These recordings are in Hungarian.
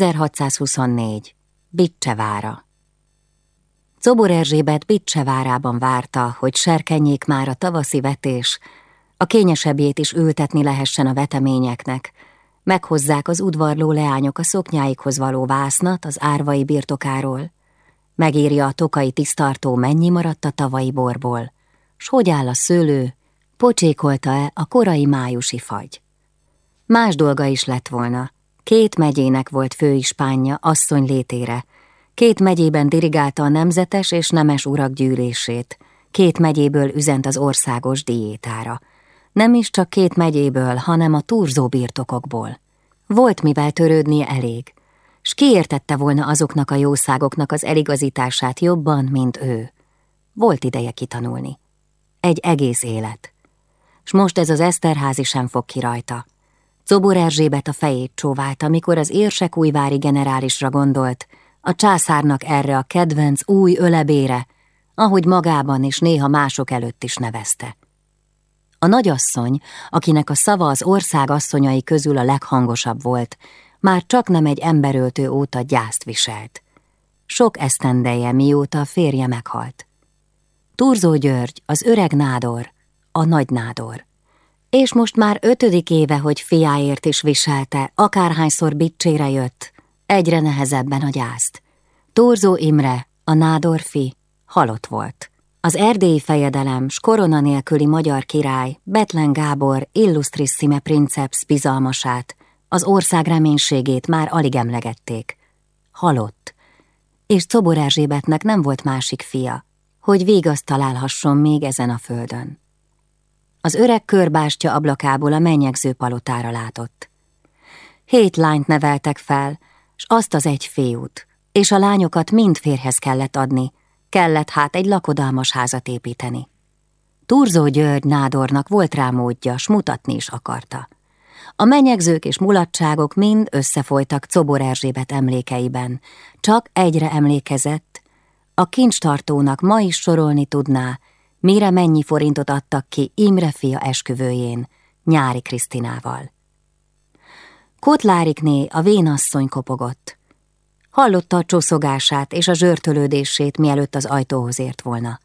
1624. Bicsevára. Cobor Erzsébet Bicsevárában várta, hogy serkenjék már a tavaszi vetés, a kényesebbjét is ültetni lehessen a veteményeknek, meghozzák az udvarló leányok a szoknyáikhoz való vásznat az árvai birtokáról, megírja a tokai tisztartó mennyi maradt a tavai borból, s hogy áll a szőlő, pocsékolta-e a korai májusi fagy. Más dolga is lett volna, Két megyének volt főispánja asszony létére, két megyében dirigálta a nemzetes és nemes urak gyűlését, két megyéből üzent az országos diétára. Nem is csak két megyéből, hanem a turzó birtokokból. Volt mivel törődnie elég, s kiértette volna azoknak a jószágoknak az eligazítását jobban, mint ő. Volt ideje kitanulni. Egy egész élet. S most ez az Eszterházi sem fog ki rajta. Cobor Erzsébet a fejét csóvált, amikor az érsek újvári generálisra gondolt, a császárnak erre a kedvenc új ölebére, ahogy magában és néha mások előtt is nevezte. A nagyasszony, akinek a szava az ország asszonyai közül a leghangosabb volt, már csak nem egy emberöltő óta gyászt viselt. Sok esztendeje, mióta a férje meghalt. Turzó György, az öreg nádor, a nagy nádor és most már ötödik éve, hogy fiáért is viselte, akárhányszor bicsére jött, egyre nehezebben a gyászt. Torzó Imre, a nádor fi, halott volt. Az erdélyi fejedelem, s korona nélküli magyar király, Betlen Gábor, illustrissime princeps bizalmasát, az ország reménységét már alig emlegették. Halott. És Czobor Erzsébetnek nem volt másik fia, hogy végazt találhasson még ezen a földön. Az öreg körbástya ablakából a mennyegző palotára látott. Hét lányt neveltek fel, s azt az egy fiút, és a lányokat mind férhez kellett adni, kellett hát egy lakodalmas házat építeni. Turzó György nádornak volt rá módja, s mutatni is akarta. A menyegzők és mulatságok mind összefolytak Cobor Erzsébet emlékeiben, csak egyre emlékezett, a kincstartónak ma is sorolni tudná, mire mennyi forintot adtak ki Imre fia esküvőjén, Nyári Krisztinával. Kotlárikné a vénasszony kopogott. Hallotta a csoszogását és a zsörtölődését, mielőtt az ajtóhoz ért volna.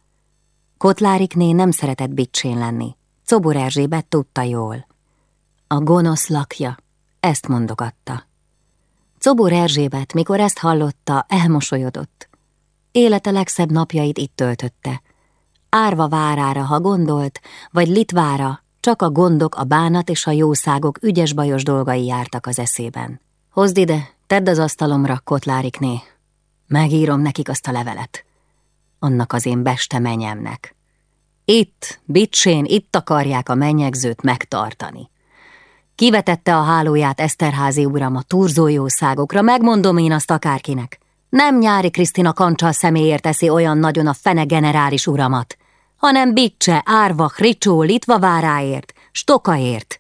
Kotlárikné nem szeretett bicsén lenni. Cobor Erzsébet tudta jól. A gonosz lakja, ezt mondogatta. Cobor Erzsébet, mikor ezt hallotta, elmosolyodott. Élete legszebb napjait itt töltötte, árva várára, ha gondolt, vagy litvára, csak a gondok, a bánat és a jószágok ügyes-bajos dolgai jártak az eszében. Hozd ide, tedd az asztalomra, kotlárikné. Megírom nekik azt a levelet. Annak az én beste menyemnek. Itt, bicsén, itt akarják a mennyegzőt megtartani. Kivetette a hálóját Eszterházi uram a turzó jószágokra, megmondom én azt akárkinek. Nem nyári Krisztina kancsal személyért teszi olyan nagyon a fene generális uramat, hanem Bicse, Árvak, Ricsó, Litvaváráért, Stokaért.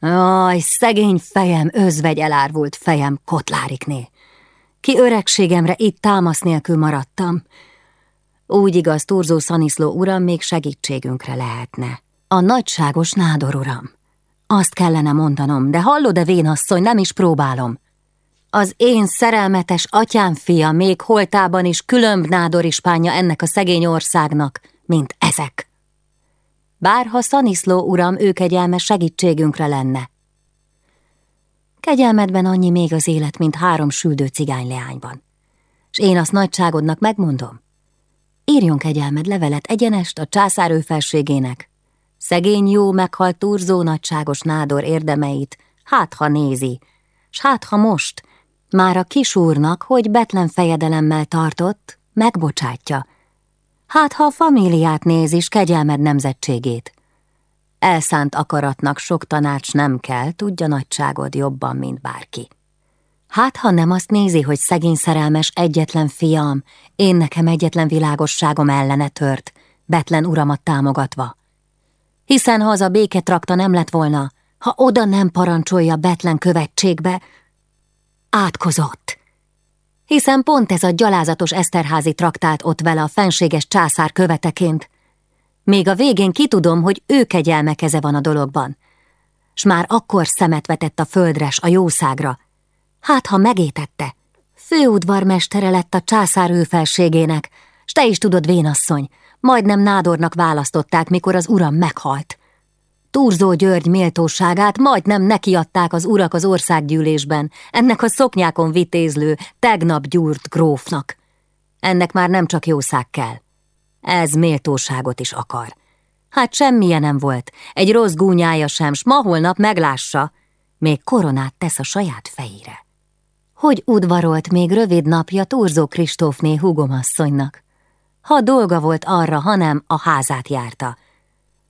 Aj, szegény fejem, özvegy elárvult fejem Kotlárikné. Ki öregségemre itt támasz nélkül maradtam. Úgy igaz, Turzó Szaniszló uram még segítségünkre lehetne. A nagyságos nádor uram. Azt kellene mondanom, de hallod-e vénasszony, nem is próbálom. Az én szerelmetes atyám fia még holtában is különb nádor ispánja ennek a szegény országnak, mint ezek. Bárha Szaniszló uram ő kegyelme segítségünkre lenne. Kegyelmedben annyi még az élet, mint három süldő cigány leányban. És én azt nagyságodnak megmondom. Írjon kegyelmed levelet egyenest a császár őfelségének. Szegény jó meghalt turzó nagyságos nádor érdemeit, hát ha nézi, s hát ha most, már a kisúrnak, hogy betlen fejedelemmel tartott, megbocsátja, Hát, ha a famíliát néz is, kegyelmed nemzetségét. Elszánt akaratnak sok tanács nem kell, tudja nagyságod jobban, mint bárki. Hát, ha nem azt nézi, hogy szegény szerelmes egyetlen fiam, én nekem egyetlen világosságom ellene tört, Betlen uramat támogatva. Hiszen ha az a béketrakta nem lett volna, ha oda nem parancsolja Betlen követségbe, átkozott hiszen pont ez a gyalázatos Eszterházi traktált ott vele a fenséges császár követeként. Még a végén kitudom, hogy ő kegyelme keze van a dologban. S már akkor szemet vetett a földres, a jószágra. Hát, ha megétette. Főudvarmestere lett a császár őfelségének, s te is tudod, vénasszony, majdnem nádornak választották, mikor az uram meghalt. Turzó György méltóságát majdnem nekiadták az urak az országgyűlésben, ennek a szoknyákon vitézlő, tegnap gyúrt grófnak. Ennek már nem csak jószág kell. Ez méltóságot is akar. Hát semmilyen nem volt, egy rossz gúnyája sem, s ma holnap meglássa, még koronát tesz a saját fejére. Hogy udvarolt még rövid napja Turzó Kristófné hugomasszonynak? Ha dolga volt arra, hanem a házát járta,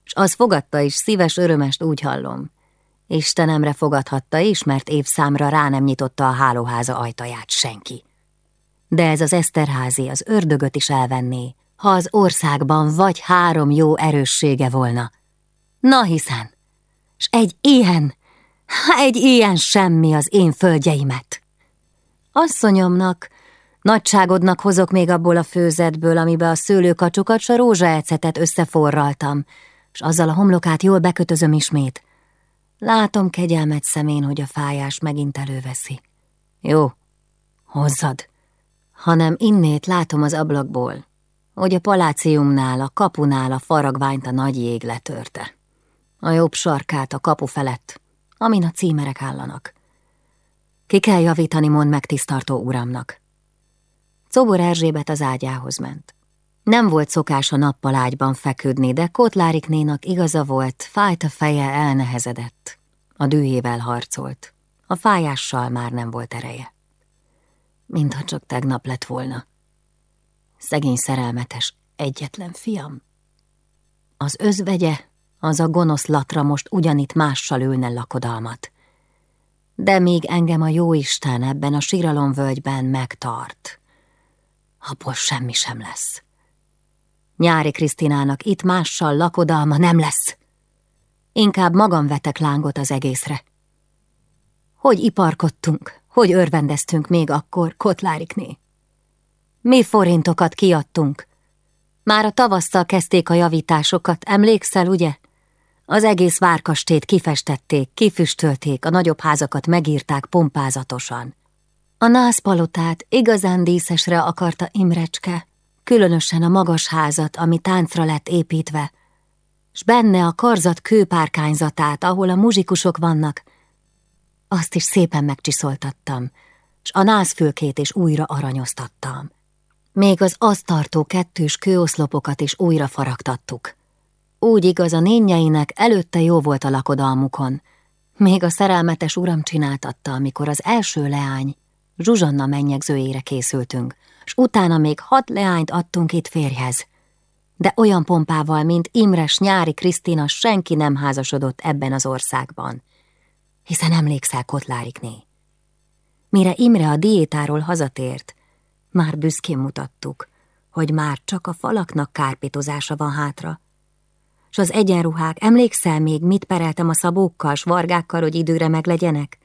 s az fogadta is szíves örömest úgy hallom. Istenemre fogadhatta is, mert évszámra rá nem nyitotta a hálóháza ajtaját senki. De ez az Eszterházi az ördögöt is elvenné, ha az országban vagy három jó erőssége volna. Na hiszen, s egy ilyen, egy ilyen semmi az én földjeimet. Asszonyomnak, nagyságodnak hozok még abból a főzetből, amibe a szőlőkacsokat s a rózsaecetet összeforraltam, s azzal a homlokát jól bekötözöm ismét. Látom kegyelmet szemén, hogy a fájás megint előveszi. Jó, hozzad, hanem innét látom az ablakból, hogy a paláciumnál, a kapunál a faragványt a nagy jég letörte. A jobb sarkát a kapu felett, amin a címerek állanak. Ki kell javítani, mond meg tisztartó uramnak. Czobor Erzsébet az ágyához ment. Nem volt szokás a nappal ágyban feküdni, de Kotláriknénak igaza volt, fájt a feje, elnehezedett. A dühével harcolt. A fájással már nem volt ereje. Mintha csak tegnap lett volna. Szegény szerelmetes, egyetlen fiam. Az özvegye, az a gonosz latra most ugyanitt mással ülne lakodalmat. De még engem a jóisten ebben a síralomvölgyben megtart. Abból semmi sem lesz. Nyári Krisztinának itt mással lakodalma nem lesz. Inkább magam vetek lángot az egészre. Hogy iparkodtunk, hogy örvendeztünk még akkor Kotlárikné. Mi forintokat kiadtunk. Már a tavasszal kezdték a javításokat, emlékszel, ugye? Az egész várkastét kifestették, kifüstölték, a nagyobb házakat megírták pompázatosan. A nászpalotát igazán díszesre akarta Imrecske, különösen a magas házat, ami táncra lett építve, s benne a karzat kőpárkányzatát, ahol a muzsikusok vannak, azt is szépen megcsiszoltattam, s a nászfülkét is újra aranyoztattam. Még az azt tartó kettős kőoszlopokat is újra faragtattuk. Úgy igaz, a nényeinek előtte jó volt a lakodalmukon. Még a szerelmetes uram csináltatta, amikor az első leány, Zsuzsanna mennyegzőjére készültünk, s utána még hat leányt adtunk itt férjhez. De olyan pompával, mint Imres nyári Krisztina senki nem házasodott ebben az országban. Hiszen emlékszel Kotlárikné. Mire Imre a diétáról hazatért, már büszkén mutattuk, hogy már csak a falaknak kárpitozása van hátra. S az egyenruhák, emlékszel még, mit pereltem a szabókkal, s vargákkal, hogy időre meglegyenek?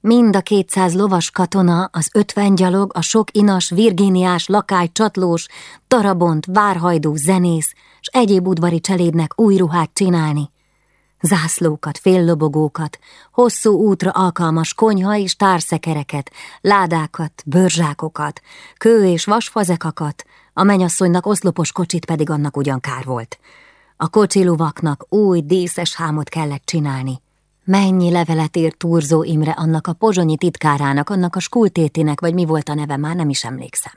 Mind a kétszáz lovas katona, az ötven gyalog, a sok inas, virgíniás, lakály, csatlós, darabont, várhajdú, zenész, s egyéb udvari cselédnek új ruhát csinálni. Zászlókat, féllobogókat, hosszú útra alkalmas konyha és társzekereket, ládákat, bőrzsákokat, kő és vasfazekakat, a menyasszonynak oszlopos kocsit pedig annak ugyan kár volt. A kocsiluvaknak új díszes hámot kellett csinálni. Mennyi levelet írt Turzó Imre annak a pozsonyi titkárának, annak a skultétinek, vagy mi volt a neve, már nem is emlékszem.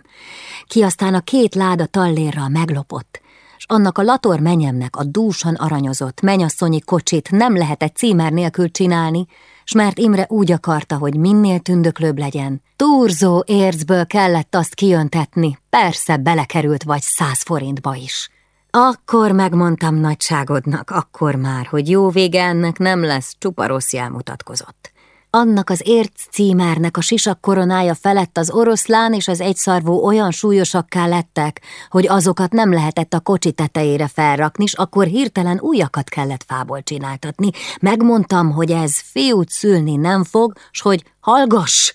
Ki aztán a két láda tallérral meglopott, s annak a lator menyemnek a dúsan aranyozott menyasszonyi kocsit nem lehetett címer nélkül csinálni, s mert Imre úgy akarta, hogy minél tündöklőbb legyen. Turzó ércből kellett azt kijöntetni, persze belekerült vagy száz forintba is. Akkor megmondtam nagyságodnak, akkor már, hogy jó vége ennek nem lesz, csupa rossz jel mutatkozott. Annak az érc címernek a sisak koronája felett az oroszlán és az egyszarvú olyan súlyosakká lettek, hogy azokat nem lehetett a kocsi tetejére felrakni, és akkor hirtelen újakat kellett fából csináltatni. Megmondtam, hogy ez fiút szülni nem fog, s hogy hallgass!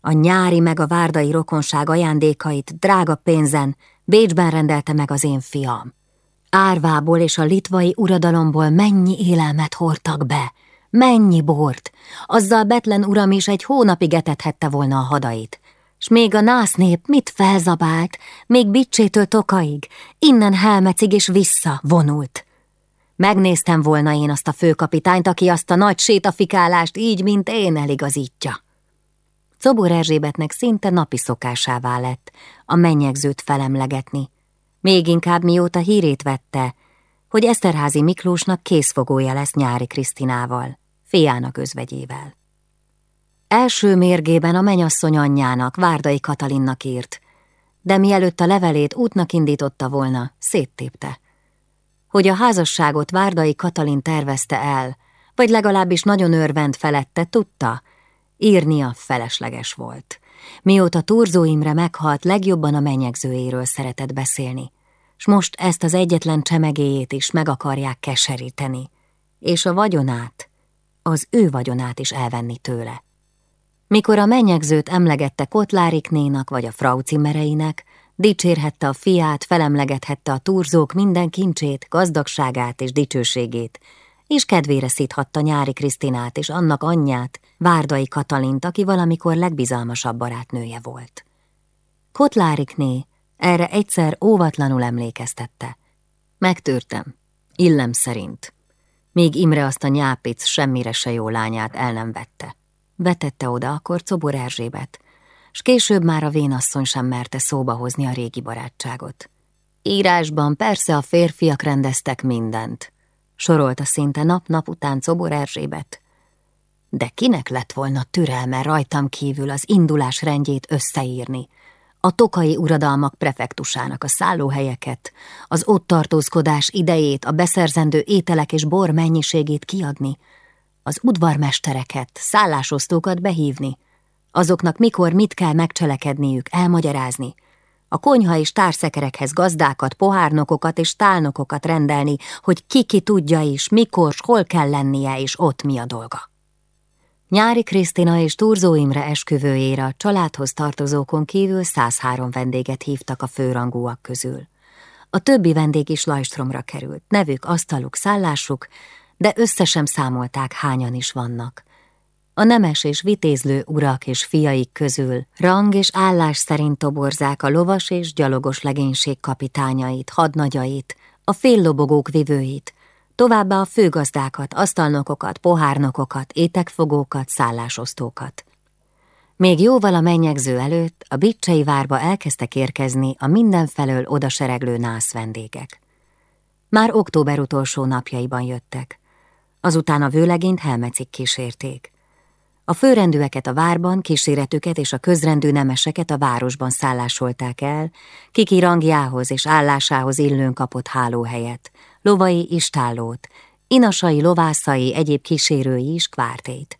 A nyári meg a várdai rokonság ajándékait drága pénzen Bécsben rendelte meg az én fiam. Árvából és a litvai uradalomból mennyi élelmet hordtak be, Mennyi bort! Azzal Betlen uram is egy hónapig etethette volna a hadait. S még a nász nép mit felzabált, még Bicsétől Tokaig, innen Helmecig és vissza vonult. Megnéztem volna én azt a főkapitányt, aki azt a nagy sétafikálást így, mint én eligazítja. Czobor Erzsébetnek szinte napi szokásává lett a mennyegzőt felemlegetni. Még inkább mióta hírét vette, hogy Eszterházi Miklósnak készfogója lesz nyári Krisztinával, fiának özvegyével. Első mérgében a menyasszony anyjának, Várdai Katalinnak írt, de mielőtt a levelét útnak indította volna, széttépte. Hogy a házasságot Várdai Katalin tervezte el, vagy legalábbis nagyon örvend felette, tudta, írnia felesleges volt. Mióta Turzó Imre meghalt, legjobban a menyegzőjéről szeretett beszélni, s most ezt az egyetlen csemegéjét is meg akarják keseríteni, és a vagyonát, az ő vagyonát is elvenni tőle. Mikor a mennyegzőt emlegette Kotláriknénak vagy a Frau Cimmereinek, dicsérhette a fiát, felemlegethette a turzók minden kincsét, gazdagságát és dicsőségét, és kedvére szíthatta nyári Krisztinát és annak anyját, Várdai Katalint, aki valamikor legbizalmasabb barátnője volt. Kotlárikné erre egyszer óvatlanul emlékeztette. Megtörtem, illem szerint. Még Imre azt a nyápic semmire se jó lányát el nem vette. Vetette oda akkor Cobor Erzsébet, s később már a vénasszony sem merte szóba hozni a régi barátságot. Írásban persze a férfiak rendeztek mindent, sorolta szinte nap-nap után Cobor Erzsébet. De kinek lett volna türelme rajtam kívül az indulás rendjét összeírni, a tokai uradalmak prefektusának a szállóhelyeket, az ott tartózkodás idejét, a beszerzendő ételek és bor mennyiségét kiadni, az udvarmestereket, szállásosztókat behívni, azoknak mikor mit kell megcselekedniük, elmagyarázni, a konyha és társzekerekhez gazdákat, pohárnokokat és tálnokokat rendelni, hogy ki-ki tudja is, mikor, hol kell lennie és ott mi a dolga. Nyári Krisztina és Turzó Imre esküvőjére a családhoz tartozókon kívül 103 vendéget hívtak a főrangúak közül. A többi vendég is Lajstromra került, nevük, asztaluk, szállásuk, de össze sem számolták, hányan is vannak. A nemes és vitézlő urak és fiaik közül rang és állás szerint toborzák a lovas és gyalogos legénység kapitányait, hadnagyait, a féllobogók vivőit, továbbá a főgazdákat, asztalnokokat, pohárnokokat, étekfogókat, szállásosztókat. Még jóval a mennyegző előtt a Bicsei várba elkezdtek érkezni a mindenfelől odasereglő nász vendégek. Már október utolsó napjaiban jöttek. Azután a vőlegényt helmecik kísérték. A főrendűeket a várban, kíséretüket és a közrendű nemeseket a városban szállásolták el, kiki rangjához és állásához illőn kapott hálóhelyet, lovai istállót, inasai, lovászai, egyéb kísérői is kvártét.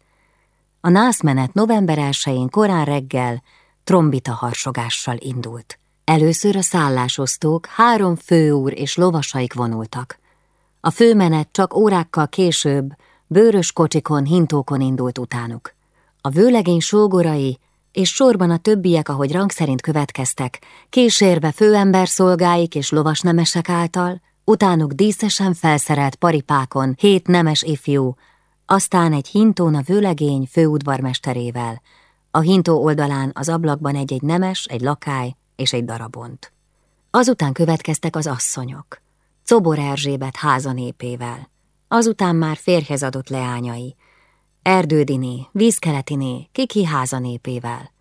A nászmenet november 1 korán reggel trombita harsogással indult. Először a szállásosztók, három főúr és lovasaik vonultak. A főmenet csak órákkal később bőrös kocsikon, hintókon indult utánuk. A vőlegény sógorai és sorban a többiek, ahogy rang szerint következtek, kísérve főember szolgáik és lovasnemesek által, utánuk díszesen felszerelt paripákon hét nemes ifjú, aztán egy hintón a vőlegény főudvarmesterével, a hintó oldalán az ablakban egy-egy nemes, egy lakály és egy darabont. Azután következtek az asszonyok. Cobor Erzsébet házanépével, azután már férjhez adott leányai, Erdődiné, Vízkeletiné, Kiki házanépével.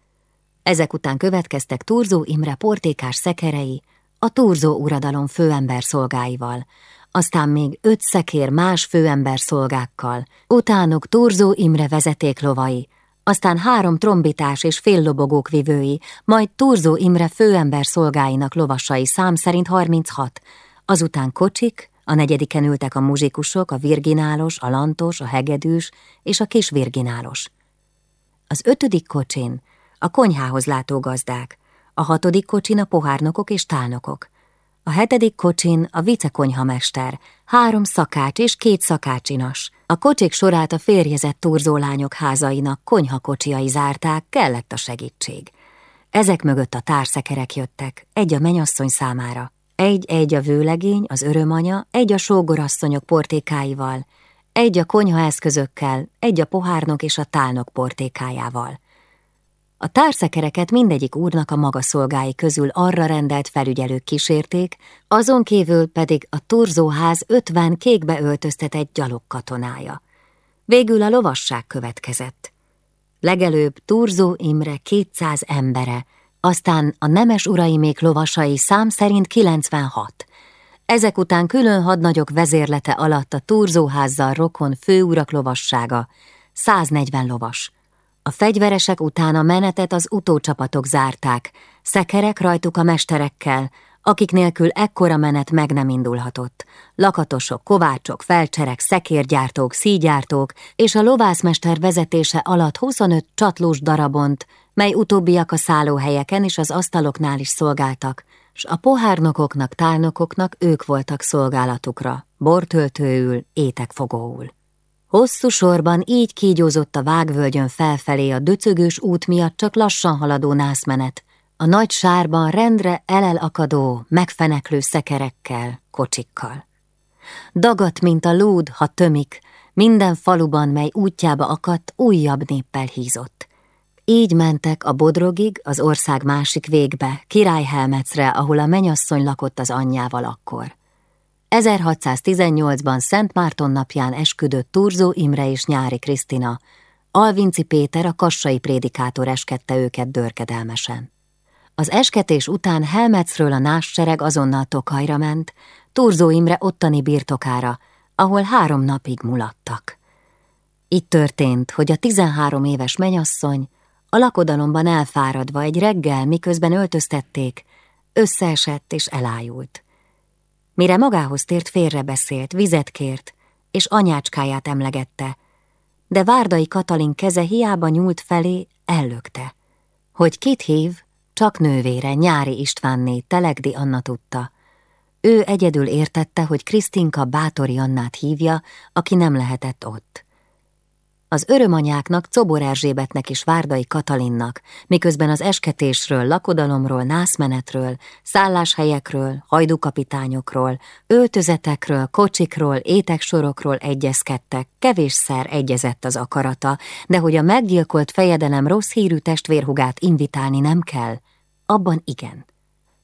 Ezek után következtek Turzó Imre portékás szekerei, a Turzó uradalom főember szolgáival, aztán még öt szekér más főember szolgákkal, utánuk Turzó Imre vezetéklovai, aztán három trombitás és féllobogók vivői, majd Turzó Imre főember szolgáinak lovasai szám szerint 36, azután kocsik, a negyediken ültek a muzsikusok, a virginálos, a lantos, a hegedűs és a kis virginálos. Az ötödik kocsin a konyhához látó gazdák, a hatodik kocsin a pohárnokok és tálnokok, a hetedik kocsin a vicekonyhamester, három szakács és két szakácsinas. A kocsik sorát a férjezett turzólányok házainak konyhakocsiai zárták, kellett a segítség. Ezek mögött a társzekerek jöttek, egy a menyasszony számára, egy-egy a vőlegény, az örömanya, egy a sógorasszonyok portékáival, Egy a konyhaeszközökkel, egy a pohárnok és a tálnok portékájával. A társzekereket mindegyik úrnak a maga szolgái közül arra rendelt felügyelők kísérték, azon kívül pedig a turzóház ötven kékbe öltöztetett gyalogkatonája. Végül a lovasság következett. Legelőbb Turzó Imre 200 embere, aztán a nemes uraimék lovasai szám szerint 96. Ezek után külön hadnagyok vezérlete alatt a Turzóházzal rokon főurak lovassága, 140 lovas. A fegyveresek után a menetet az utócsapatok zárták, szekerek rajtuk a mesterekkel, akik nélkül ekkora menet meg nem indulhatott. Lakatosok, kovácsok, felcserek, szekérgyártók, szígyártók és a lovászmester vezetése alatt 25 csatlós darabont, mely utóbbiak a szállóhelyeken és az asztaloknál is szolgáltak, s a pohárnokoknak, tálnokoknak ők voltak szolgálatukra, bortöltőül, étekfogóul. Hosszú sorban így kígyózott a vágvölgyön felfelé a döcögős út miatt csak lassan haladó nászmenet, a nagy sárban rendre elelakadó, megfeneklő szekerekkel, kocsikkal. Dagat, mint a lúd, ha tömik, minden faluban, mely útjába akadt, újabb néppel hízott. Így mentek a Bodrogig, az ország másik végbe, Királyhelmecre, ahol a menyasszony lakott az anyjával akkor. 1618-ban Szent Márton napján esküdött Turzó Imre és Nyári Krisztina, Alvinci Péter a kassai prédikátor eskette őket dörkedelmesen. Az esketés után Helmecről a nássereg azonnal Tokajra ment, Turzó Imre ottani birtokára, ahol három napig mulattak. Itt történt, hogy a tizenhárom éves menyasszony a lakodalomban elfáradva egy reggel, miközben öltöztették, összeesett és elájult. Mire magához tért, félrebeszélt, vizet kért, és anyácskáját emlegette, de Várdai Katalin keze hiába nyúlt felé, ellökte. Hogy kit hív, csak nővére, Nyári Istvánné, Telegdi Anna tudta. Ő egyedül értette, hogy Krisztinka Bátori Annát hívja, aki nem lehetett ott az örömanyáknak Cobor Erzsébetnek és Várdai Katalinnak, miközben az esketésről, lakodalomról, nászmenetről, szálláshelyekről, hajdukapitányokról, öltözetekről, kocsikról, éteksorokról egyezkedtek, kevésszer egyezett az akarata, de hogy a meggyilkolt fejedelem rossz hírű testvérhugát invitálni nem kell, abban igen.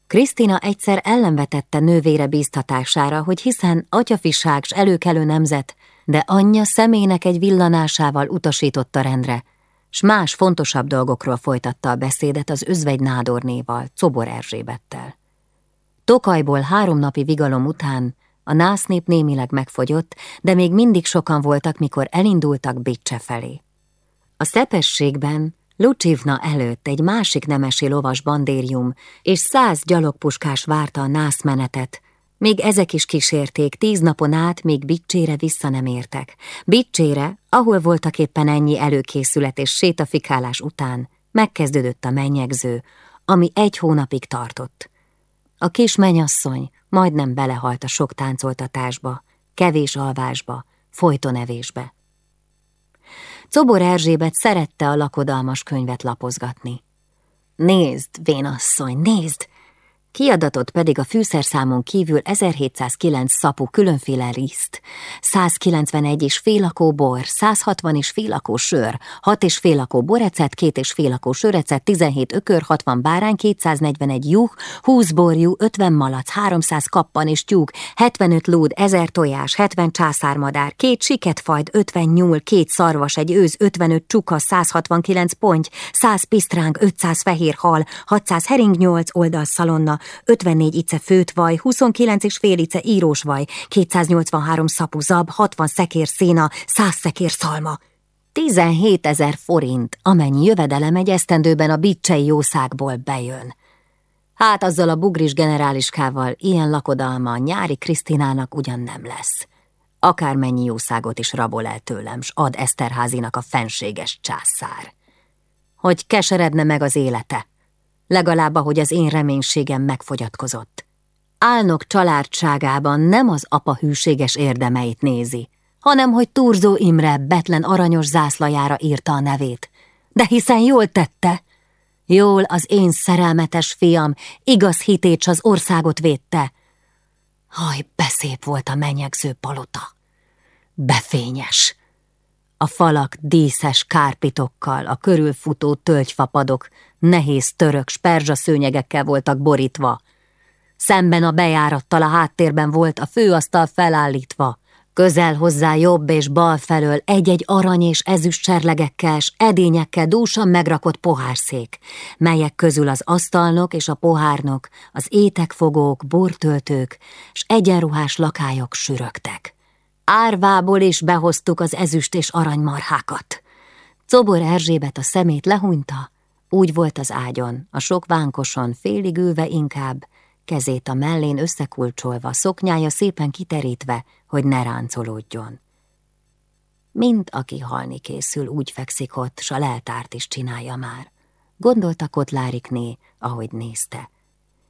Krisztina egyszer ellenvetette nővére bíztatására, hogy hiszen atyafiság s előkelő nemzet de anyja szemének egy villanásával utasította rendre, s más fontosabb dolgokról folytatta a beszédet az özvegy nádornéval, Cobor Erzsébettel. Tokajból három napi vigalom után a násznép némileg megfogyott, de még mindig sokan voltak, mikor elindultak Bicse felé. A szepességben Lucsivna előtt egy másik nemesi lovas bandérium és száz gyalogpuskás várta a nászmenetet, még ezek is kísérték, tíz napon át még Bicsére vissza nem értek. Bicsére, ahol voltak éppen ennyi előkészület és sétafikálás után, megkezdődött a mennyegző, ami egy hónapig tartott. A kis menyasszony majdnem belehalt a sok táncoltatásba, kevés alvásba, folytonevésbe. Cobor Erzsébet szerette a lakodalmas könyvet lapozgatni. Nézd, vénasszony, nézd! Kiadatott pedig a fűszerszámon kívül 1709 szapú különféle riszt, 191 és félakó bor, 160 és félakó sör, 6 és félakó borecet, 2 és félakó sörecet, 17 ökör, 60 bárány, 241 juh, 20 borjú, 50 malac, 300 kappan és tyúk, 75 lúd, 1000 tojás, 70 császármadár, két siketfajd, 50 nyúl, két szarvas, egy őz, 55 csuka, 169 ponty, 100 pisztráng, 500 fehér hal, 600 hering, 8 oldalszalonna, 54 ice főtvaj, 29 és fél ice írósvaj, 283 szapu zab, 60 szekér széna, 100 szekér szalma. 17 ezer forint, amennyi jövedelem egy esztendőben a bicsei jószágból bejön. Hát azzal a bugris generáliskával ilyen lakodalma nyári Krisztinának ugyan nem lesz. Akármennyi jószágot is rabol el tőlem, s ad Eszterházinak a fenséges császár. Hogy keseredne meg az élete, legalább ahogy az én reménységem megfogyatkozott. Álnok családságában nem az apa hűséges érdemeit nézi, hanem hogy Turzó Imre betlen aranyos zászlajára írta a nevét. De hiszen jól tette. Jól az én szerelmetes fiam, igaz hitét az országot védte. Haj, beszép volt a menyegző palota. befényes. A falak díszes kárpitokkal, a körülfutó tölgyfapadok nehéz török sperzsa szőnyegekkel voltak borítva. Szemben a bejárattal a háttérben volt a főasztal felállítva, Közel hozzá jobb és bal felől egy-egy arany és ezüst cserlegekkel s edényekkel dúsan megrakott pohárszék, melyek közül az asztalnok és a pohárnok, az étekfogók, bortöltők s egyenruhás lakályok sürögtek. Árvából is behoztuk az ezüst és aranymarhákat. Cobor Erzsébet a szemét lehúnyta, úgy volt az ágyon, a sok vánkoson, félig ülve inkább, kezét a mellén összekulcsolva, szoknyája szépen kiterítve, hogy ne ráncolódjon. Mint aki halni készül, úgy fekszik ott, s a leltárt is csinálja már. Gondolta Kotlárikné, ahogy nézte.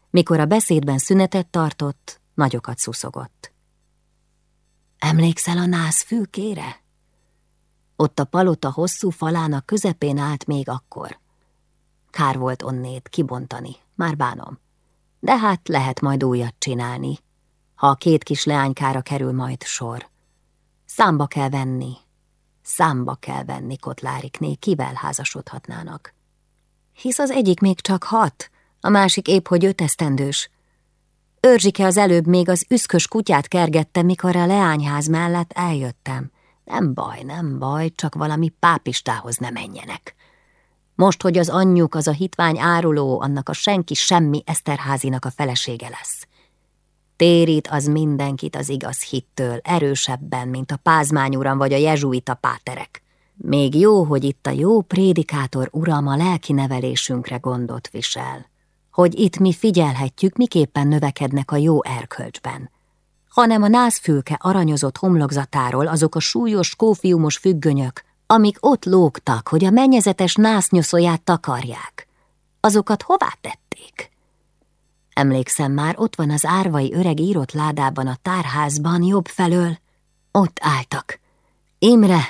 Mikor a beszédben szünetet tartott, nagyokat szuszogott. Emlékszel a nász fülkére? Ott a palota hosszú falának közepén állt még akkor. Kár volt onnét kibontani, már bánom. De hát lehet majd újat csinálni, ha a két kis leánykára kerül majd sor. Számba kell venni, számba kell venni Kotlárikné, kivel házasodhatnának. Hisz az egyik még csak hat, a másik épp hogy öt esztendős. Őrzsike az előbb még az üszkös kutyát kergette, mikor a leányház mellett eljöttem. Nem baj, nem baj, csak valami pápistához ne menjenek. Most, hogy az anyjuk, az a hitvány áruló, annak a senki semmi Eszterházinak a felesége lesz. Térít az mindenkit az igaz hittől, erősebben, mint a pázmányuram vagy a jezsuita páterek. Még jó, hogy itt a jó prédikátor uram a lelki nevelésünkre gondot visel. Hogy itt mi figyelhetjük, miképpen növekednek a jó erkölcsben. Hanem a nászfülke aranyozott homlokzatáról azok a súlyos, kófiumos függönyök, amik ott lógtak, hogy a mennyezetes násznyoszóját takarják. Azokat hová tették? Emlékszem már, ott van az árvai öreg írott ládában a tárházban jobb felől. Ott álltak. Imre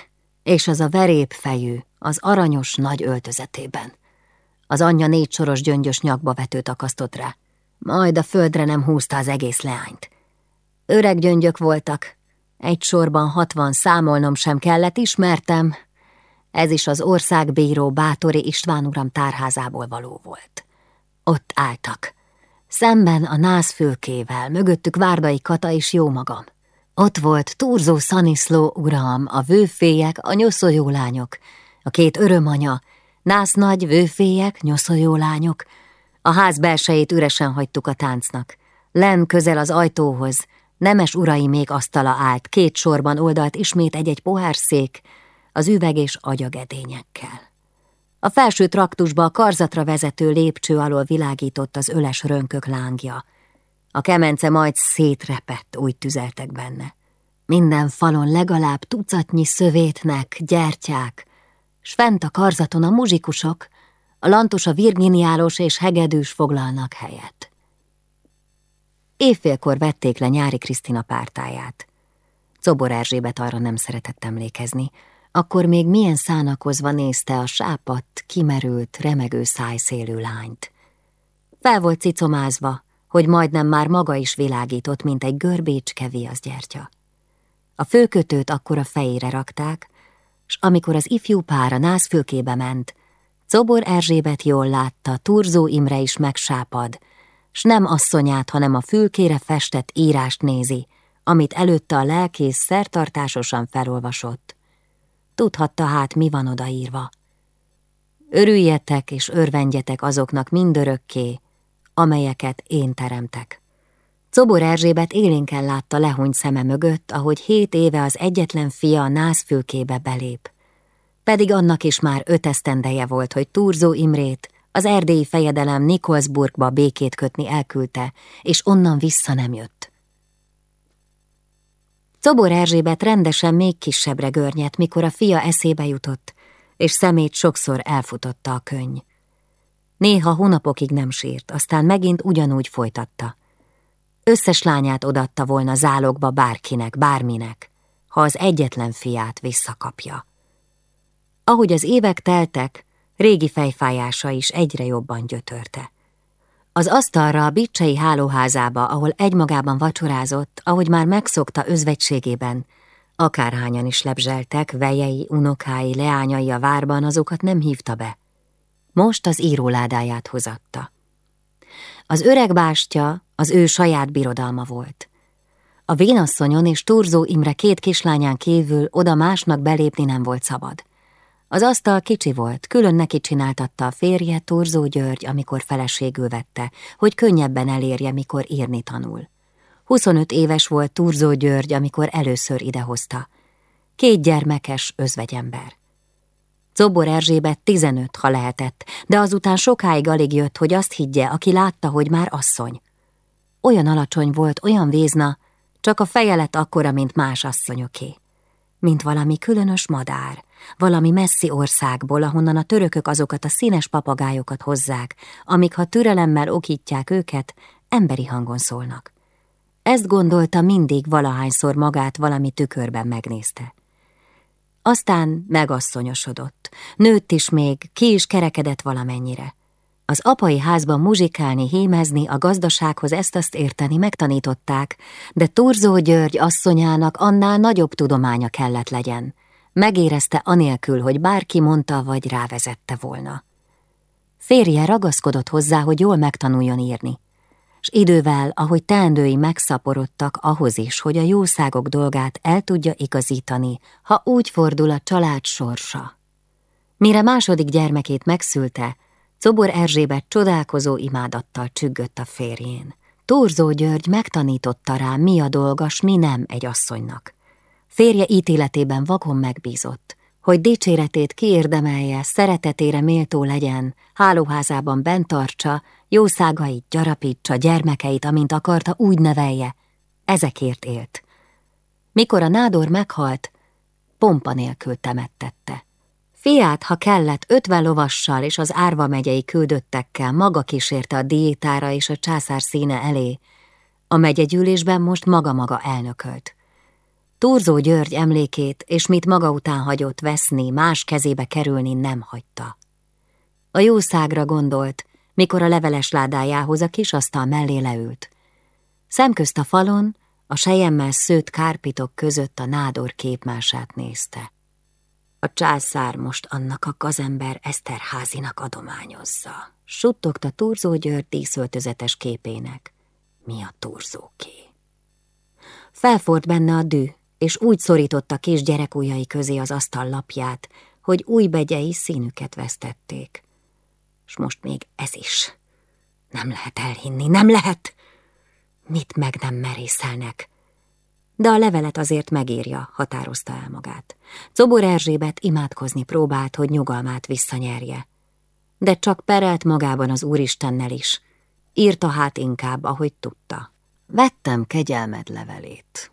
és az a fejű, az aranyos nagy öltözetében. Az anyja négy soros gyöngyös nyakba vetőt akasztott rá. Majd a földre nem húzta az egész leányt. Öreg gyöngyök voltak. Egy sorban hatvan számolnom sem kellett, ismertem, ez is az országbíró Bátori István uram tárházából való volt. Ott álltak. Szemben a nászfülkével, mögöttük Várdai Kata és jó magam. Ott volt Turzó Szaniszló uram, a vőfélyek, a nyoszójó lányok, a két örömanya, nász nagy vőfélyek, nyoszójó lányok. A ház belsejét üresen hagytuk a táncnak. Len közel az ajtóhoz, nemes urai még asztala állt, két sorban oldalt ismét egy-egy pohárszék, az üveg és agyagedényekkel. A felső traktusba a karzatra vezető lépcső alól világított az öles rönkök lángja. A kemence majd szétrepett, úgy tüzeltek benne. Minden falon legalább tucatnyi szövétnek, gyertyák, s fent a karzaton a muzsikusok, a lantos a virginiálos és hegedűs foglalnak helyet. Évfélkor vették le nyári Krisztina pártáját. Czobor Erzsébet arra nem szeretett emlékezni, akkor még milyen szánakozva nézte a sápadt, kimerült, remegő szájszélű lányt. Fel volt cicomázva, hogy majdnem már maga is világított, mint egy görbécske viaszgyertya. A főkötőt akkor a fejére rakták, s amikor az ifjú pár a nászfülkébe ment, Cobor Erzsébet jól látta, Turzó Imre is megsápad, s nem asszonyát, hanem a fülkére festett írást nézi, amit előtte a lelkész szertartásosan felolvasott. Tudhatta hát, mi van odaírva. Örüljetek és örvendjetek azoknak mindörökké, amelyeket én teremtek. Cobor Erzsébet élénken látta lehúny szeme mögött, ahogy hét éve az egyetlen fia a nászfülkébe belép. Pedig annak is már öt esztendeje volt, hogy Turzó Imrét, az erdélyi fejedelem Nikolsburgba békét kötni elküldte, és onnan vissza nem jött. Cobor Erzsébet rendesen még kisebbre görnyet, mikor a fia eszébe jutott, és szemét sokszor elfutotta a könny. Néha hónapokig nem sírt, aztán megint ugyanúgy folytatta. Összes lányát odatta volna zálogba bárkinek, bárminek, ha az egyetlen fiát visszakapja. Ahogy az évek teltek, régi fejfájása is egyre jobban gyötörte. Az asztalra a bicsei hálóházába, ahol egymagában vacsorázott, ahogy már megszokta özvegységében, Akárhányan is lebzseltek, vejei, unokái, leányai a várban, azokat nem hívta be. Most az íróládáját hozatta. Az öreg bástya az ő saját birodalma volt. A vénasszonyon és Turzó Imre két kislányán kívül oda másnak belépni nem volt szabad. Az asztal kicsi volt, külön neki csináltatta a férje Turzó György, amikor feleségül vette, hogy könnyebben elérje, mikor írni tanul. 25 éves volt Turzó György, amikor először idehozta. Két gyermekes özvegyember. Zobor Erzsébet 15, ha lehetett, de azután sokáig alig jött, hogy azt higgye, aki látta, hogy már asszony. Olyan alacsony volt, olyan vézna, csak a feje lett akkora, mint más asszonyoké. Mint valami különös madár, valami messzi országból, ahonnan a törökök azokat a színes papagájokat hozzák, amik ha türelemmel okítják őket, emberi hangon szólnak. Ezt gondolta mindig valahányszor magát valami tükörben megnézte. Aztán megasszonyosodott, nőtt is még, ki is kerekedett valamennyire. Az apai házban muzsikálni, hímezni, a gazdasághoz ezt-azt érteni megtanították, de Turzó György asszonyának annál nagyobb tudománya kellett legyen. Megérezte anélkül, hogy bárki mondta vagy rávezette volna. Férje ragaszkodott hozzá, hogy jól megtanuljon írni s idővel, ahogy teendői megszaporodtak ahhoz is, hogy a jószágok dolgát el tudja igazítani, ha úgy fordul a család sorsa. Mire második gyermekét megszülte, Cobor Erzsébet csodálkozó imádattal csüggött a férjén. Torzó György megtanította rá, mi a dolgas, mi nem egy asszonynak. Férje ítéletében vakon megbízott, hogy dicséretét kiérdemelje, szeretetére méltó legyen, hálóházában bent tartsa, jószágait gyarapítsa, gyermekeit, amint akarta, úgy nevelje. Ezekért élt. Mikor a nádor meghalt, pompa nélkül temettette. Fiát, ha kellett, ötven lovassal és az árva megyei küldöttekkel maga kísérte a diétára és a császár színe elé. A megyegyűlésben most maga-maga elnökölt. Turzó György emlékét és mit maga után hagyott veszni, más kezébe kerülni nem hagyta. A jószágra gondolt, mikor a leveles ládájához a kis asztal mellé leült. Szemközt a falon, a sejemmel szőtt kárpitok között a nádor képmását nézte. A császár most annak a gazember Eszterházinak adományozza. Suttogta Turzó György díszöltözetes képének. Mi a turzóké? Felfort benne a dű, és úgy szorította kis gyerekujjai közé az asztal lapját, hogy új begyei színüket vesztették. És most még ez is. Nem lehet elhinni, nem lehet! Mit meg nem merészelnek? De a levelet azért megírja, határozta el magát. Cobor Erzsébet imádkozni próbált, hogy nyugalmát visszanyerje. De csak perelt magában az Úristennel is. Írta hát inkább, ahogy tudta. Vettem kegyelmed levelét.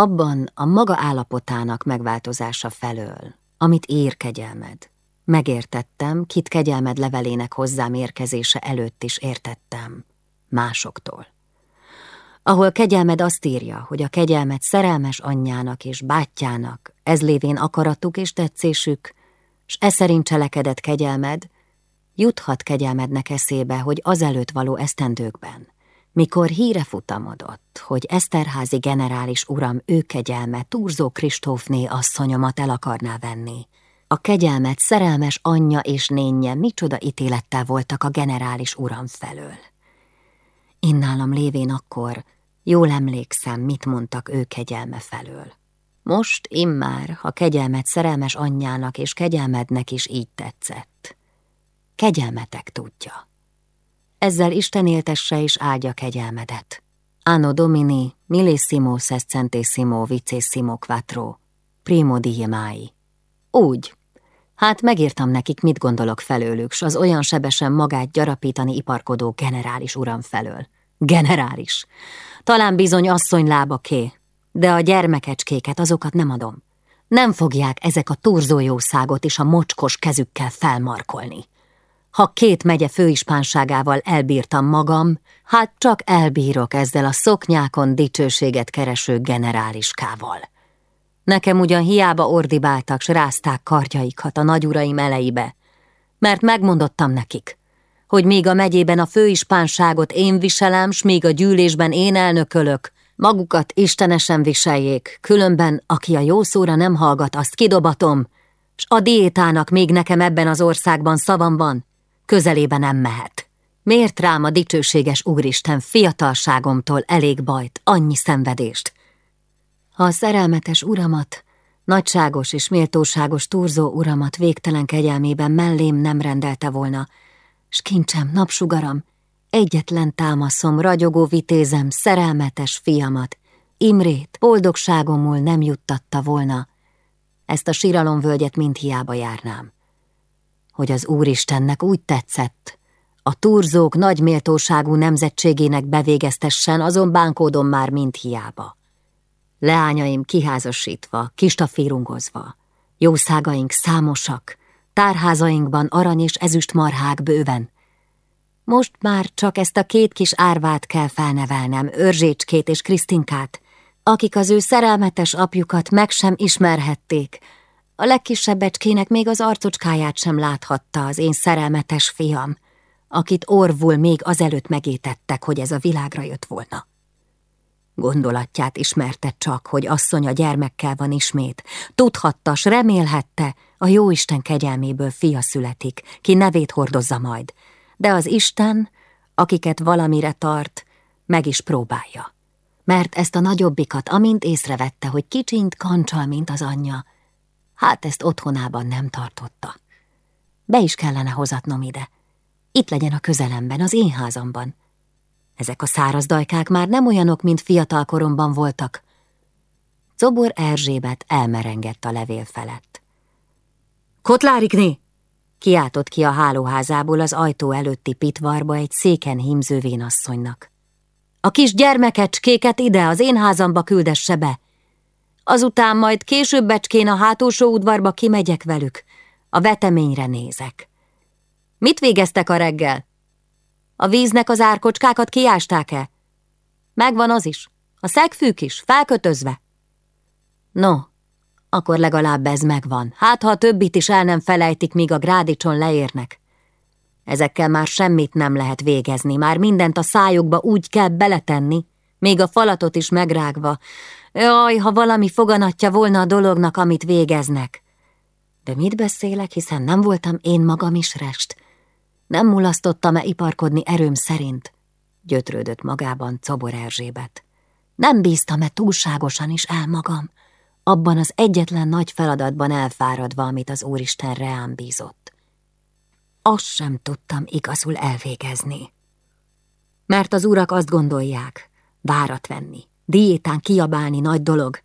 Abban a maga állapotának megváltozása felől, amit ír kegyelmed. Megértettem, kit kegyelmed levelének hozzám érkezése előtt is értettem. Másoktól. Ahol kegyelmed azt írja, hogy a kegyelmet szerelmes anyjának és bátyjának, ez lévén akaratuk és tetszésük, s e szerint cselekedett kegyelmed, juthat kegyelmednek eszébe, hogy azelőtt való esztendőkben, mikor híre futamodott, hogy Eszterházi generális uram ő kegyelme Turzó Kristófné asszonyomat el akarná venni, a kegyelmet szerelmes anyja és nénye micsoda ítélettel voltak a generális uram felől. Én nálam lévén akkor jól emlékszem, mit mondtak ő kegyelme felől. Most immár, ha kegyelmet szerelmes anyjának és kegyelmednek is így tetszett. Kegyelmetek tudja. Ezzel Isten éltesse és áldja kegyelmedet. Anno Domini, millissimo sescentissimo vicissimo quattro, primo die mai. Úgy, Hát megírtam nekik, mit gondolok felőlük, s az olyan sebesen magát gyarapítani iparkodó generális uram felől. Generális. Talán bizony asszony lábaké, de a gyermekecskéket azokat nem adom. Nem fogják ezek a turzójószágot és a mocskos kezükkel felmarkolni. Ha két megye főispánságával elbírtam magam, hát csak elbírok ezzel a szoknyákon dicsőséget kereső generáliskával. Nekem ugyan hiába ordibáltak, s rázták kardjaikat a nagyuraim eleibe, mert megmondottam nekik, hogy még a megyében a főispánságot én viselem, s még a gyűlésben én elnökölök, Magukat istenesen viseljék, különben, aki a jó szóra nem hallgat, azt kidobatom, s a diétának még nekem ebben az országban szavam van, közelébe nem mehet. Miért rám a dicsőséges Úristen fiatalságomtól elég bajt, annyi szenvedést? A szerelmetes uramat, nagyságos és méltóságos turzó uramat végtelen kegyelmében mellém nem rendelte volna, s kincsem, napsugaram, egyetlen támaszom, ragyogó vitézem, szerelmetes fiamat, Imrét boldogságomul nem juttatta volna, ezt a síralomvölgyet mind hiába járnám. Hogy az Úristennek úgy tetszett, a turzók nagy méltóságú nemzetségének bevégeztessen, azon bánkódom már mind hiába. Leányaim kiházasítva, kistafírungozva, jószágaink számosak, tárházainkban arany és ezüst marhák bőven. Most már csak ezt a két kis árvát kell felnevelnem, Örzsécskét és Krisztinkát, akik az ő szerelmetes apjukat meg sem ismerhették. A legkisebb becskének még az arcocskáját sem láthatta az én szerelmetes fiam, akit orvul még azelőtt megétettek, hogy ez a világra jött volna. Gondolatját ismerte csak, hogy asszony a gyermekkel van ismét. Tudhatta, s remélhette, a jóisten kegyelméből fia születik, ki nevét hordozza majd. De az Isten, akiket valamire tart, meg is próbálja. Mert ezt a nagyobbikat, amint észrevette, hogy kicsint kancsal, mint az anyja, hát ezt otthonában nem tartotta. Be is kellene hozatnom ide. Itt legyen a közelemben, az én házamban. Ezek a száraz dajkák már nem olyanok, mint fiatal koromban voltak. Cobor Erzsébet elmerengett a levél felett. Kotlárikné! Kiáltott ki a hálóházából az ajtó előtti pitvarba egy széken hímző vénasszonynak. A kis gyermekecskéket ide, az én házamba küldesse be. Azután majd később becskén a hátulsó udvarba kimegyek velük. A veteményre nézek. Mit végeztek a reggel? A víznek az árkocskákat kiásták-e? Megvan az is. A szegfűk is, felkötözve. No, akkor legalább ez megvan. Hát, ha a többit is el nem felejtik, míg a grádicson leérnek. Ezekkel már semmit nem lehet végezni, már mindent a szájukba úgy kell beletenni, még a falatot is megrágva. Jaj, ha valami foganatja volna a dolognak, amit végeznek. De mit beszélek, hiszen nem voltam én magam is rest. Nem mulasztottam-e iparkodni erőm szerint? Gyötrődött magában Cobor Erzsébet. Nem bíztam-e túlságosan is el magam, abban az egyetlen nagy feladatban elfáradva, amit az Úristen reám bízott. Azt sem tudtam igazul elvégezni. Mert az urak azt gondolják, várat venni, diétán kiabálni nagy dolog,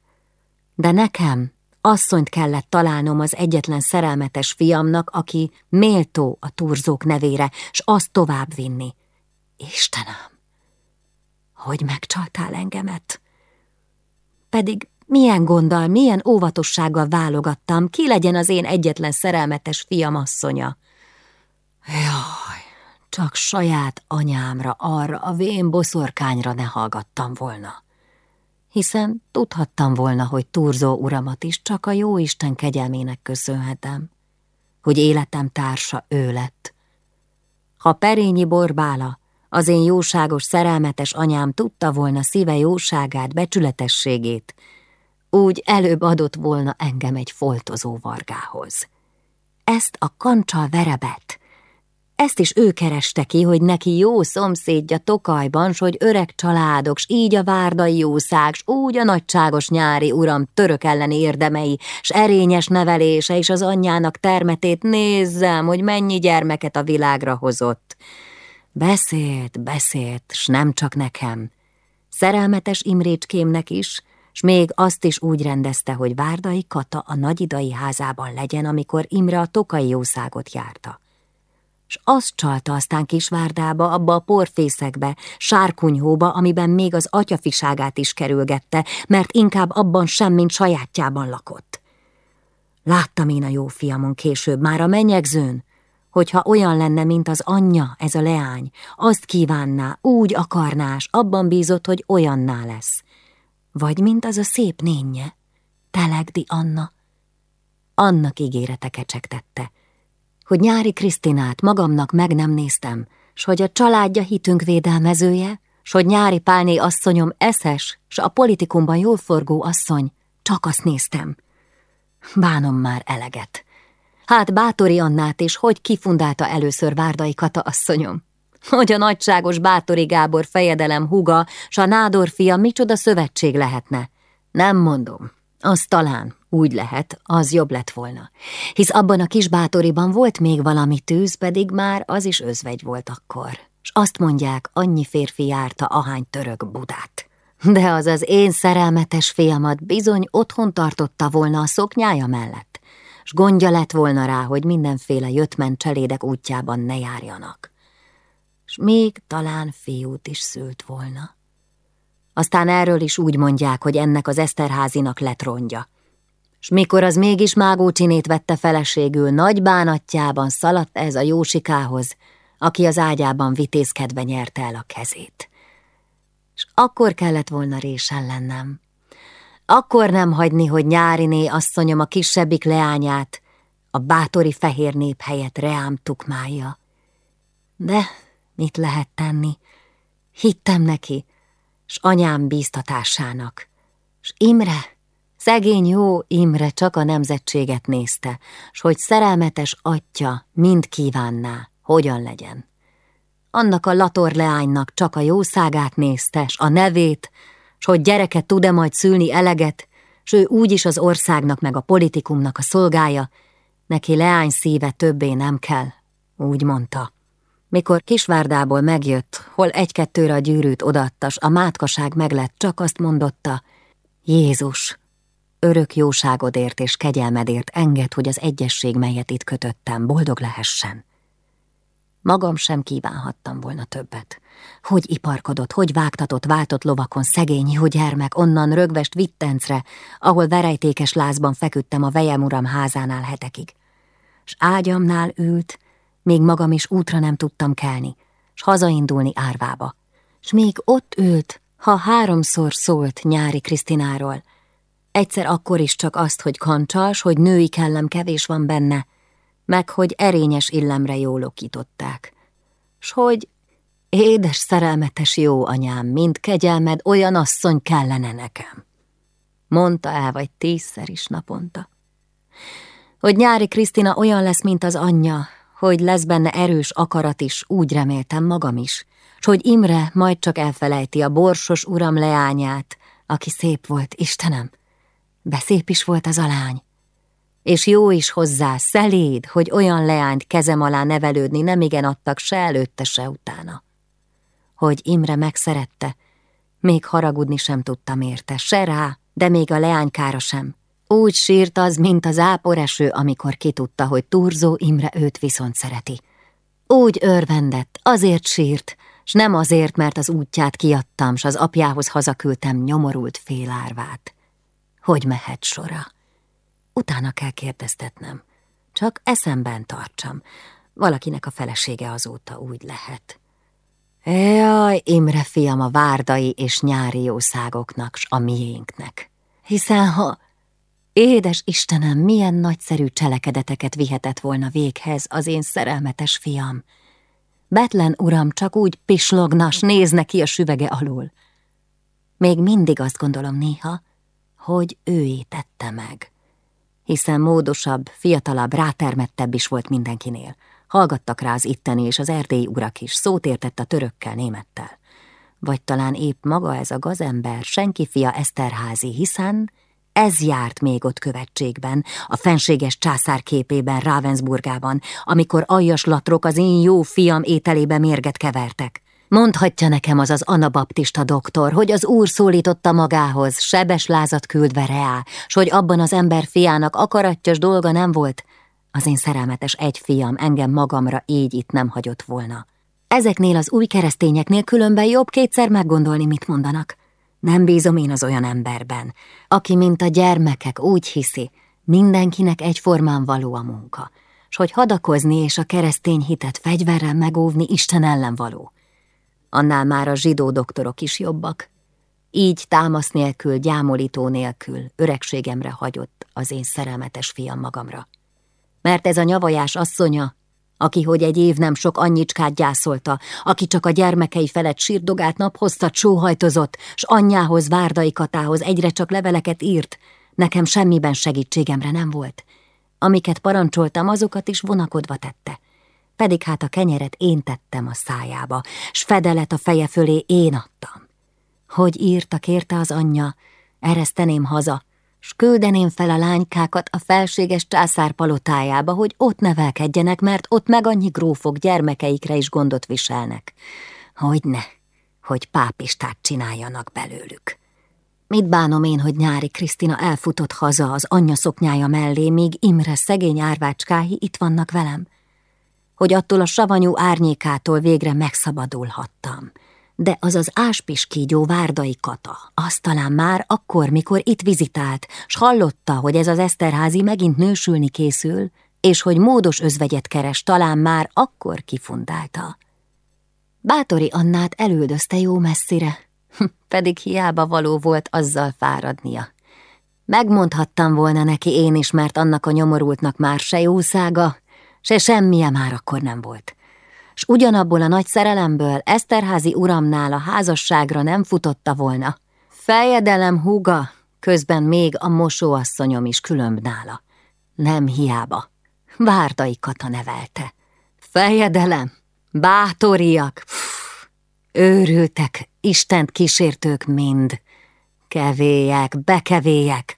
de nekem asszonyt kellett találnom az egyetlen szerelmetes fiamnak, aki méltó a turzók nevére, s azt tovább vinni. Istenem, hogy megcsaltál engemet? Pedig milyen gonddal, milyen óvatossággal válogattam, ki legyen az én egyetlen szerelmetes fiam asszonya. Jaj, csak saját anyámra, arra a vén boszorkányra ne hallgattam volna hiszen tudhattam volna, hogy Turzó uramat is csak a jóisten kegyelmének köszönhetem, hogy életem társa ő lett. Ha Perényi Borbála, az én jóságos, szerelmetes anyám tudta volna szíve jóságát, becsületességét, úgy előbb adott volna engem egy foltozó vargához. Ezt a kancsal verebet, ezt is ő kereste ki, hogy neki jó szomszédja Tokajban, s hogy öreg családok, s így a várdai jószág, s úgy a nagyságos nyári uram török elleni érdemei, s erényes nevelése, és az anyjának termetét nézzem, hogy mennyi gyermeket a világra hozott. Beszélt, beszélt, s nem csak nekem. Szerelmetes Imrécskémnek is, s még azt is úgy rendezte, hogy Várdai Kata a nagyidai házában legyen, amikor Imre a tokai jószágot járta s azt csalta aztán Kisvárdába, abba a porfészekbe, sárkunyhóba, amiben még az atyafiságát is kerülgette, mert inkább abban sem, mint sajátjában lakott. Láttam én a jó fiamon később, már a menyegzőn, hogyha olyan lenne, mint az anyja, ez a leány, azt kívánná, úgy akarnás, abban bízott, hogy olyanná lesz. Vagy mint az a szép nénye, Telegdi Anna. Annak ígérete kecsegtette hogy nyári Krisztinát magamnak meg nem néztem, s hogy a családja hitünk védelmezője, s hogy nyári pálné asszonyom eszes, s a politikumban jól forgó asszony, csak azt néztem. Bánom már eleget. Hát Bátori Annát is, hogy kifundálta először Várdai Kata asszonyom. Hogy a nagyságos Bátori Gábor fejedelem huga, s a Nádor fia micsoda szövetség lehetne. Nem mondom, az talán úgy lehet, az jobb lett volna. Hisz abban a kis bátoriban volt még valami tűz, pedig már az is özvegy volt akkor. S azt mondják, annyi férfi járta ahány török Budát. De az az én szerelmetes fiamat bizony otthon tartotta volna a szoknyája mellett, s gondja lett volna rá, hogy mindenféle jöttment cselédek útjában ne járjanak. S még talán fiút is szült volna. Aztán erről is úgy mondják, hogy ennek az Eszterházinak lett rongya. S mikor az mégis Mágócsinét vette feleségül, nagy bánatjában szaladt ez a Jósikához, aki az ágyában vitézkedve nyerte el a kezét. És akkor kellett volna résen lennem. Akkor nem hagyni, hogy nyáriné asszonyom a kisebbik leányát, a bátori fehér nép helyett reám tukmálja. De mit lehet tenni? Hittem neki, s anyám bíztatásának. S Imre, szegény jó Imre csak a nemzetséget nézte, s hogy szerelmetes atya mind kívánná, hogyan legyen. Annak a lator leánynak csak a jószágát nézte, s a nevét, s hogy gyereket tud-e majd szülni eleget, s ő úgyis az országnak meg a politikumnak a szolgája, neki leány szíve többé nem kell, úgy mondta. Mikor Kisvárdából megjött, hol egy-kettőre a gyűrűt odattas, a mátkaság meglett, csak azt mondotta, Jézus, örök jóságodért és kegyelmedért enged, hogy az egyesség, melyet itt kötöttem, boldog lehessen. Magam sem kívánhattam volna többet. Hogy iparkodott, hogy vágtatott, váltott lovakon szegény jó gyermek onnan rögvest Vittencre, ahol verejtékes lázban feküdtem a vejem uram házánál hetekig. S ágyamnál ült, még magam is útra nem tudtam kelni, s hazaindulni árvába. S még ott ült, ha háromszor szólt nyári Krisztináról. Egyszer akkor is csak azt, hogy kancsas, hogy női kellem kevés van benne, meg hogy erényes illemre jólokították. S hogy édes szerelmetes jó anyám, mint kegyelmed, olyan asszony kellene nekem. Mondta el vagy tízszer is naponta. Hogy nyári Krisztina olyan lesz, mint az anyja, hogy lesz benne erős akarat is, úgy reméltem magam is, s hogy Imre majd csak elfelejti a borsos uram leányát, aki szép volt, Istenem, de szép is volt az a lány. És jó is hozzá, szeléd, hogy olyan leányt kezem alá nevelődni nem igen adtak se előtte, se utána. Hogy Imre megszerette, még haragudni sem tudtam érte, se rá, de még a leánykára sem, úgy sírt az, mint az áporeső, amikor kitudta, hogy Turzó Imre őt viszont szereti. Úgy örvendett, azért sírt, s nem azért, mert az útját kiadtam, s az apjához hazaküldtem nyomorult félárvát. Hogy mehet sora? Utána kell kérdeztetnem. Csak eszemben tartsam. Valakinek a felesége azóta úgy lehet. Jaj, Imre fiam a várdai és nyári jószágoknak, s a miénknek. Hiszen ha Édes Istenem, milyen nagyszerű cselekedeteket vihetett volna véghez az én szerelmetes fiam. Betlen uram csak úgy pislognas, nézne ki a süvege alul. Még mindig azt gondolom néha, hogy ő ítette meg. Hiszen módosabb, fiatalabb, rátermettebb is volt mindenkinél. Hallgattak rá az itteni és az erdélyi urak is, szót értett a törökkel, némettel. Vagy talán épp maga ez a gazember, senki fia Eszterházi, hiszen ez járt még ott követségben, a fenséges császár képében, Ravensburgában, amikor aljas latrok az én jó fiam ételébe mérget kevertek. Mondhatja nekem az az anabaptista doktor, hogy az úr szólította magához, sebes lázat küldve reá, s hogy abban az ember fiának akarattyos dolga nem volt, az én szerelmetes egy fiam engem magamra így itt nem hagyott volna. Ezeknél az új keresztényeknél különben jobb kétszer meggondolni, mit mondanak. Nem bízom én az olyan emberben, aki, mint a gyermekek, úgy hiszi, mindenkinek egyformán való a munka, s hogy hadakozni és a keresztény hitet fegyverrel megóvni Isten ellen való. Annál már a zsidó doktorok is jobbak. Így támasz nélkül, gyámolító nélkül öregségemre hagyott az én szerelmetes fiam magamra. Mert ez a nyavajás asszonya aki, hogy egy év nem sok annyicskát gyászolta, aki csak a gyermekei felett sírdogált naphosszat sóhajtozott, s anyjához, Várdai Katához egyre csak leveleket írt, nekem semmiben segítségemre nem volt. Amiket parancsoltam, azokat is vonakodva tette. Pedig hát a kenyeret én tettem a szájába, s fedelet a feje fölé én adtam. Hogy írta, kérte az anyja, ereszteném haza, s küldeném fel a lánykákat a felséges császár palotájába, hogy ott nevelkedjenek, mert ott meg annyi grófok gyermekeikre is gondot viselnek. Hogy ne, hogy pápistát csináljanak belőlük. Mit bánom én, hogy nyári Krisztina elfutott haza az anyja szoknyája mellé, míg Imre szegény árvácskái itt vannak velem? Hogy attól a savanyú árnyékától végre megszabadulhattam – de az az áspiskígyó Várdai Kata, az talán már akkor, mikor itt vizitált, s hallotta, hogy ez az Eszterházi megint nősülni készül, és hogy módos özvegyet keres, talán már akkor kifundálta. Bátori Annát elüldözte jó messzire, pedig hiába való volt azzal fáradnia. Megmondhattam volna neki én is, mert annak a nyomorultnak már se jószága, se semmije már akkor nem volt s ugyanabból a nagy szerelemből Eszterházi uramnál a házasságra nem futotta volna. Fejedelem húga, közben még a mosóasszonyom is különb nála. Nem hiába. Várdai Kata nevelte. Fejedelem, bátoriak, pff, őrültek, Istent kísértők mind. Kevélyek, bekevélyek,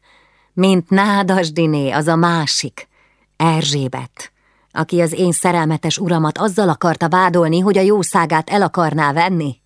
mint Nádasdiné, az a másik, Erzsébet aki az én szerelmetes uramat azzal akarta vádolni, hogy a jószágát el akarná venni?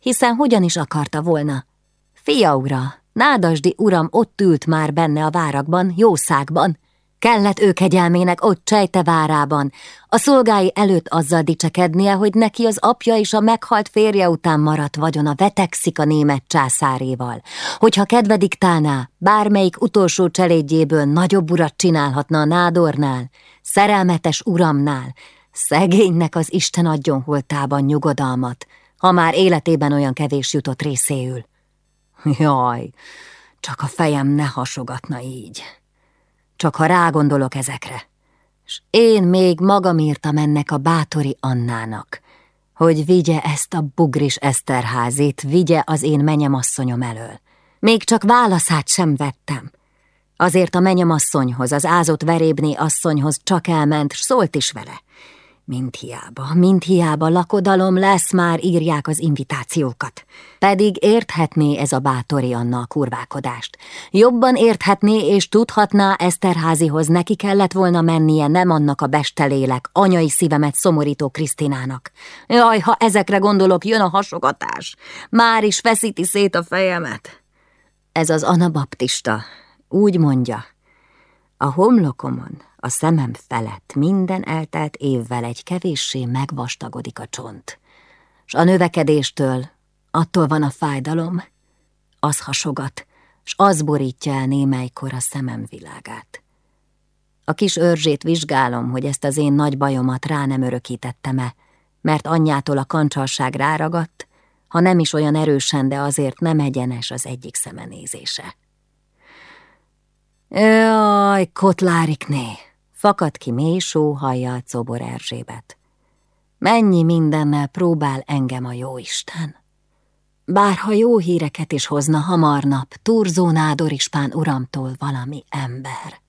Hiszen hogyan is akarta volna? Fia ura, nádasdi uram ott ült már benne a várakban, jószágban. Kellett ő kegyelmének ott Csejte várában, a szolgái előtt azzal dicsekednie, hogy neki az apja és a meghalt férje után maradt vagyona vetekszik a német császáréval, hogyha kedve diktálná, bármelyik utolsó cselédjéből nagyobb urat csinálhatna a nádornál, szerelmetes uramnál, szegénynek az Isten adjon holtában nyugodalmat, ha már életében olyan kevés jutott részéül. Jaj, csak a fejem ne hasogatna így. Csak ha rágondolok ezekre. S én még magam írtam ennek a bátori Annának, hogy vigye ezt a bugris Eszterházét, vigye az én menyemasszonyom elől. Még csak válaszát sem vettem. Azért a menyemasszonyhoz, az ázott verébné asszonyhoz csak elment, s szólt is vele. Mind hiába, mind hiába lakodalom lesz, már írják az invitációkat. Pedig érthetné ez a bátori Anna a kurvákodást. Jobban érthetné és tudhatná Eszterházihoz neki kellett volna mennie, nem annak a bestelélek, anyai szívemet szomorító Krisztinának. Jaj, ha ezekre gondolok, jön a hasogatás. Már is feszíti szét a fejemet. Ez az anabaptista, úgy mondja, a homlokomon, a szemem felett minden eltelt évvel egy kevéssé megvastagodik a csont, s a növekedéstől attól van a fájdalom, az hasogat, s az borítja el némelykor a szemem világát. A kis őrzsét vizsgálom, hogy ezt az én nagy bajomat rá nem örökítettem-e, mert anyjától a kancsalság ráragadt, ha nem is olyan erősen, de azért nem egyenes az egyik szemenézése. Jaj, kotlárikné! Fakad ki mély sóhajjal Cobor Erzsébet. Mennyi mindennel próbál engem a jóisten. Bárha jó híreket is hozna hamarnap, Turzó Nádor Ispán uramtól valami ember.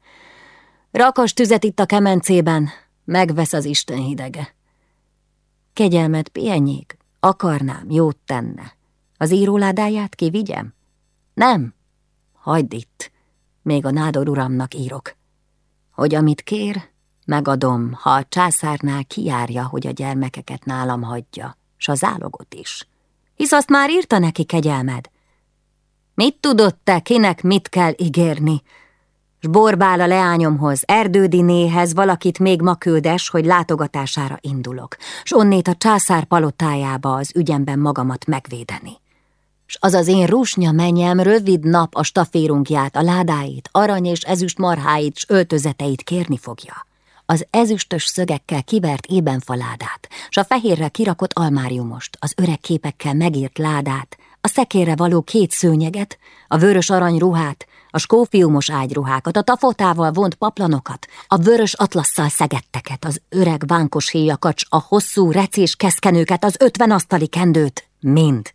Rakas tüzet itt a kemencében, megvesz az Isten hidege. Kegyelmet pihenjék, akarnám, jót tenne. Az íróládáját kivigyem? Nem, hagyd itt még a nádor uramnak írok. Hogy amit kér, megadom, ha a császárnál kiárja, hogy a gyermekeket nálam hagyja, s a zálogot is. Hisz azt már írta neki kegyelmed. Mit tudott te, kinek mit kell ígérni? S borbál a leányomhoz, erdődinéhez valakit még ma küldes, hogy látogatására indulok, s onnét a császár palotájába az ügyemben magamat megvédeni s az az én rusnya menyem rövid nap a staférunkját, a ládáit, arany és ezüst marháit s öltözeteit kérni fogja. Az ezüstös szögekkel kivert ébenfaládát, s a fehérre kirakott almáriumost, az öreg képekkel megírt ládát, a szekérre való két szőnyeget, a vörös arany ruhát, a skófiumos ágyruhákat, a tafotával vont paplanokat, a vörös atlasszal szegetteket, az öreg vánkos héjakacs, a hosszú recés keszkenőket, az ötven asztali kendőt, mind.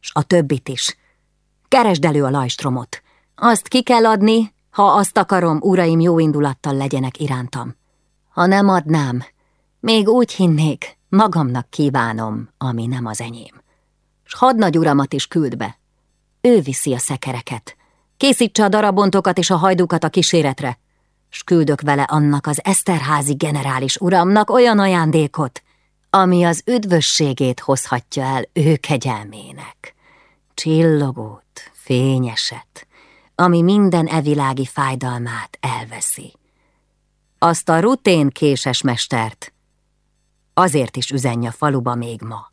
S a többit is. Keresd elő a lajstromot. Azt ki kell adni, ha azt akarom, uraim jó indulattal legyenek irántam. Ha nem adnám, még úgy hinnék, magamnak kívánom, ami nem az enyém. S hadnagy uramat is küld be. Ő viszi a szekereket. Készítse a darabontokat és a hajdukat a kíséretre, s küldök vele annak az Eszterházi generális uramnak olyan ajándékot, ami az üdvösségét hozhatja el ő kegyelmének. Csillogót, fényeset, ami minden evilági fájdalmát elveszi. Azt a rutén késes mestert azért is üzenje faluba még ma.